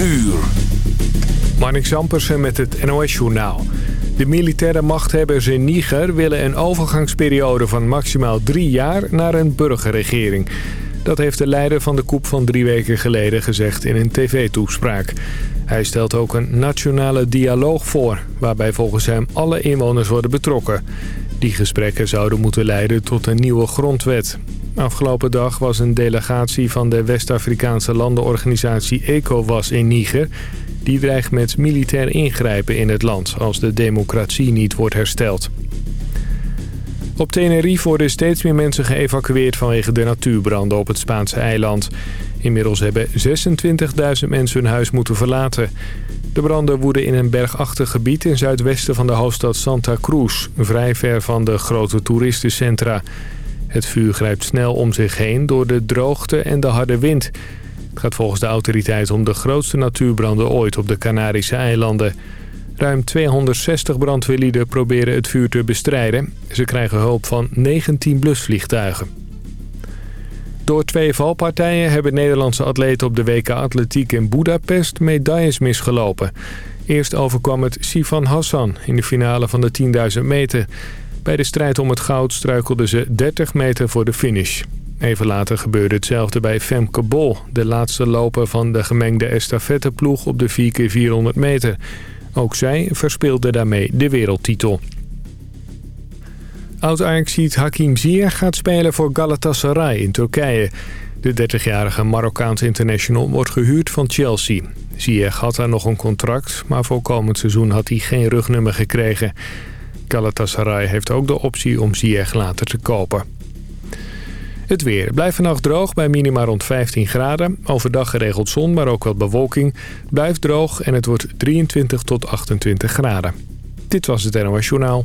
uur. Marnik Zampersen met het NOS-journaal. De militaire machthebbers in Niger willen een overgangsperiode van maximaal drie jaar naar een burgerregering. Dat heeft de leider van de koep van drie weken geleden gezegd in een tv-toespraak. Hij stelt ook een nationale dialoog voor, waarbij volgens hem alle inwoners worden betrokken. Die gesprekken zouden moeten leiden tot een nieuwe grondwet. Afgelopen dag was een delegatie van de West-Afrikaanse landenorganisatie ECOWAS in Niger... Die dreigt met militair ingrijpen in het land als de democratie niet wordt hersteld. Op Tenerife worden steeds meer mensen geëvacueerd vanwege de natuurbranden op het Spaanse eiland. Inmiddels hebben 26.000 mensen hun huis moeten verlaten. De branden woeden in een bergachtig gebied in zuidwesten van de hoofdstad Santa Cruz, vrij ver van de grote toeristencentra. Het vuur grijpt snel om zich heen door de droogte en de harde wind. Het gaat volgens de autoriteit om de grootste natuurbranden ooit op de Canarische eilanden. Ruim 260 brandweerlieden proberen het vuur te bestrijden. Ze krijgen hulp van 19 blusvliegtuigen. Door twee valpartijen hebben Nederlandse atleten op de WK Atletiek in Budapest medailles misgelopen. Eerst overkwam het Sifan Hassan in de finale van de 10.000 meter. Bij de strijd om het goud struikelden ze 30 meter voor de finish. Even later gebeurde hetzelfde bij Femke Bol, de laatste loper van de gemengde estafetteploeg op de 4x400 meter. Ook zij verspeelde daarmee de wereldtitel. Oud-Ajaxiet Hakim Ziyech gaat spelen voor Galatasaray in Turkije. De 30-jarige Marokkaanse international wordt gehuurd van Chelsea. Ziyech had daar nog een contract, maar voor komend seizoen had hij geen rugnummer gekregen. Galatasaray heeft ook de optie om Ziyech later te kopen. Het weer. blijft vannacht droog bij minima rond 15 graden. Overdag geregeld zon, maar ook wat bewolking. Blijft droog en het wordt 23 tot 28 graden. Dit was het NOS Journaal.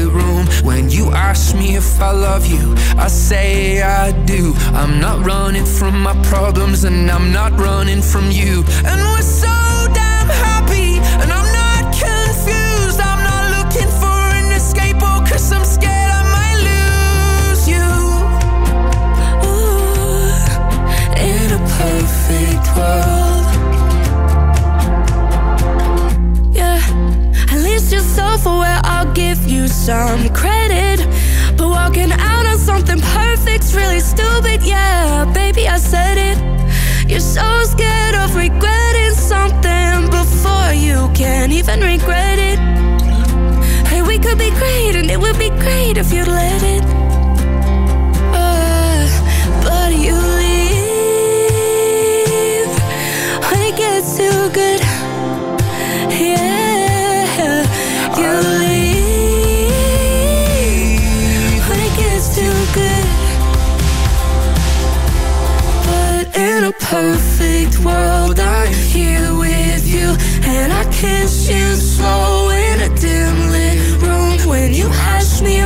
When you ask me if I love you I say I do. I'm not running from my problems And I'm not running from you. And we're so would be great if you'd let it. Uh, but you leave when it gets too good. Yeah, you leave when it gets too good. But in a perfect world, I'm here with you, and I kiss you slow.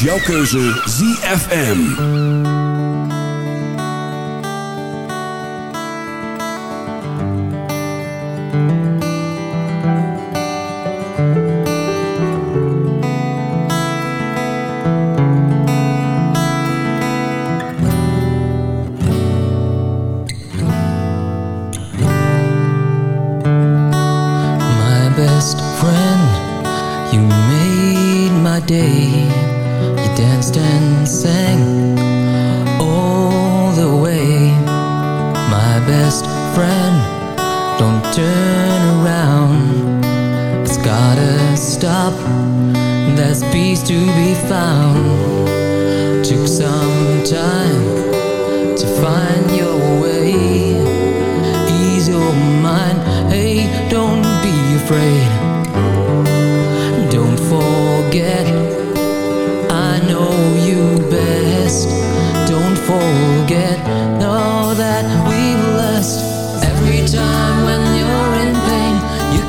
Jouw keuze ZFM.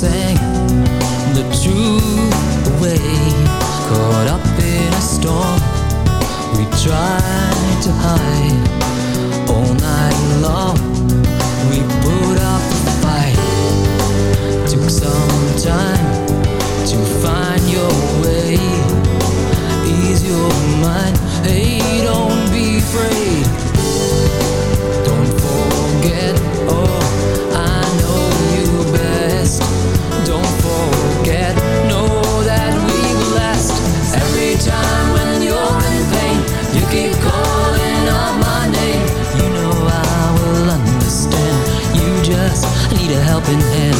sang the truth away. Caught up in a storm we tried to hide all night long. We put up a fight. Took some time to find your way. Ease your mind. Helping hand.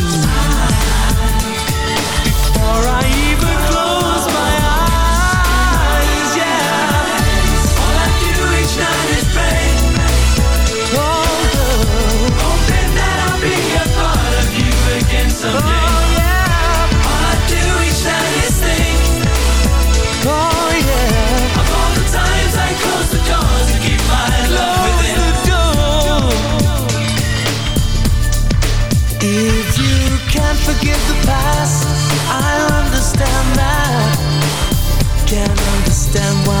Can't understand why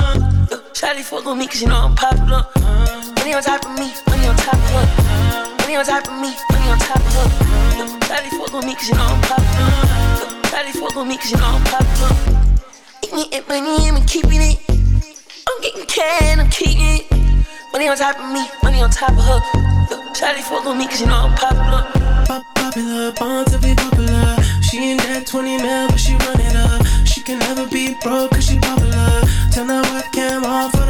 fuck with me, cause you know I'm popular. Money on top of me, money on top of her. Money on top of me, money on top of her. Daddy fuck with me, cause you know I'm popular. Daddy fuck with me, cause you know I'm popular. Eating it, money, I'm keeping it. I'm getting can, I'm keeping it. Money on top of me, money on top of her. Shawty fuck with me, cause you know I'm popular. Popular, born to be popular. She ain't that 20 mil, but she run it up. She can never be broke, cause she popular. Turn that webcam off.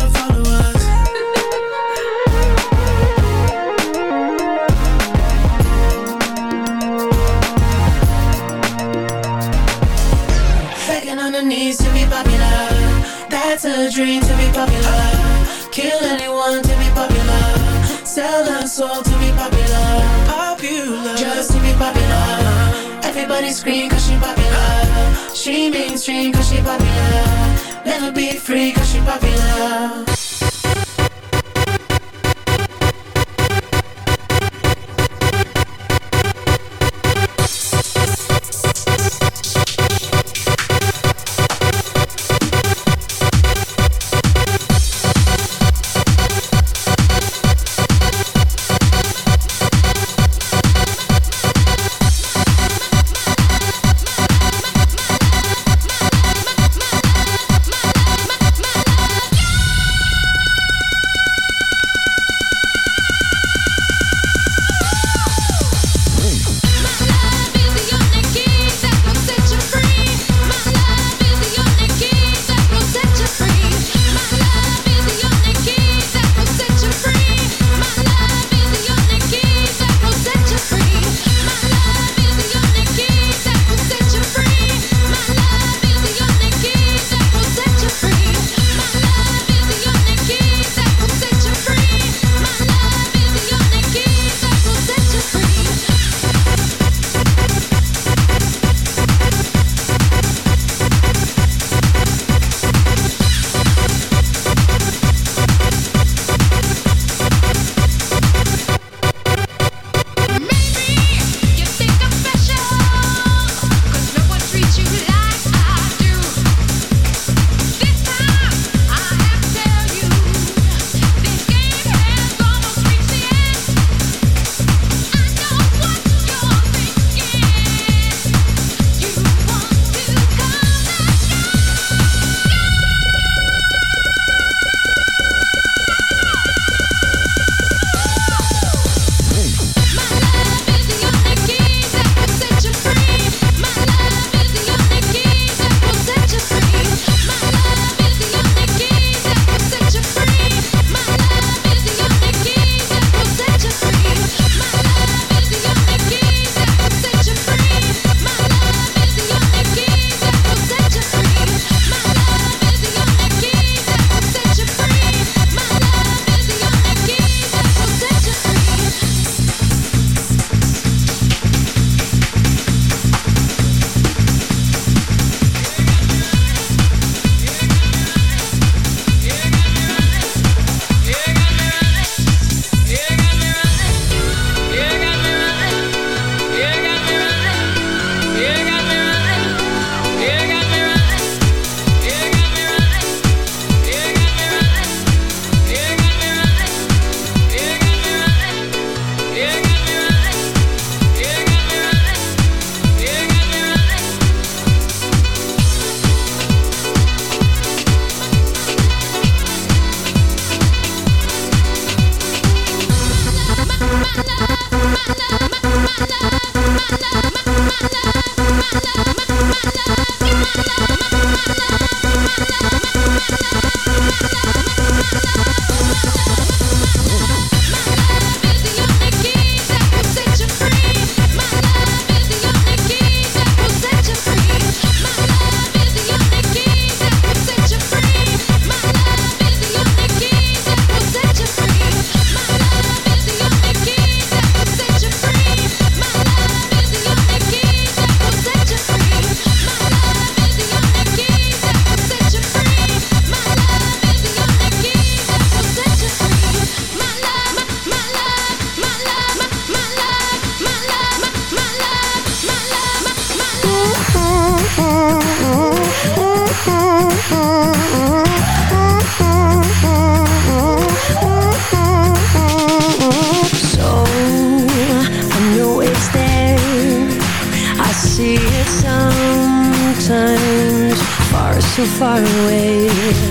Knees to be popular. That's a dream to be popular. Kill anyone to be popular. Sell her soul to be popular. Popular. Just to be popular. Everybody scream cause she popular. She mainstream cause she popular. Never be free cause she popular. so far away.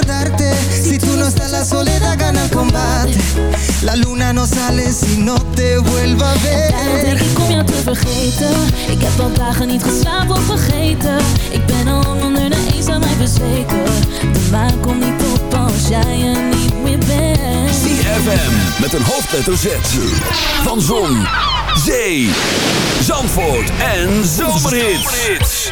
Si tú no estás la soledad gana el combate. La luna no sale si no te vuelva a Daarom denk ver ik om jou te vergeten. Ik heb al dagen niet geslapen of vergeten. Ik ben al lang onder de eens aan mij bezweken. De maan komt niet op als jij er niet meer bent. ZFM met een hoofdletter Z. Van Zon, Zee, Zandvoort en Zomerhits.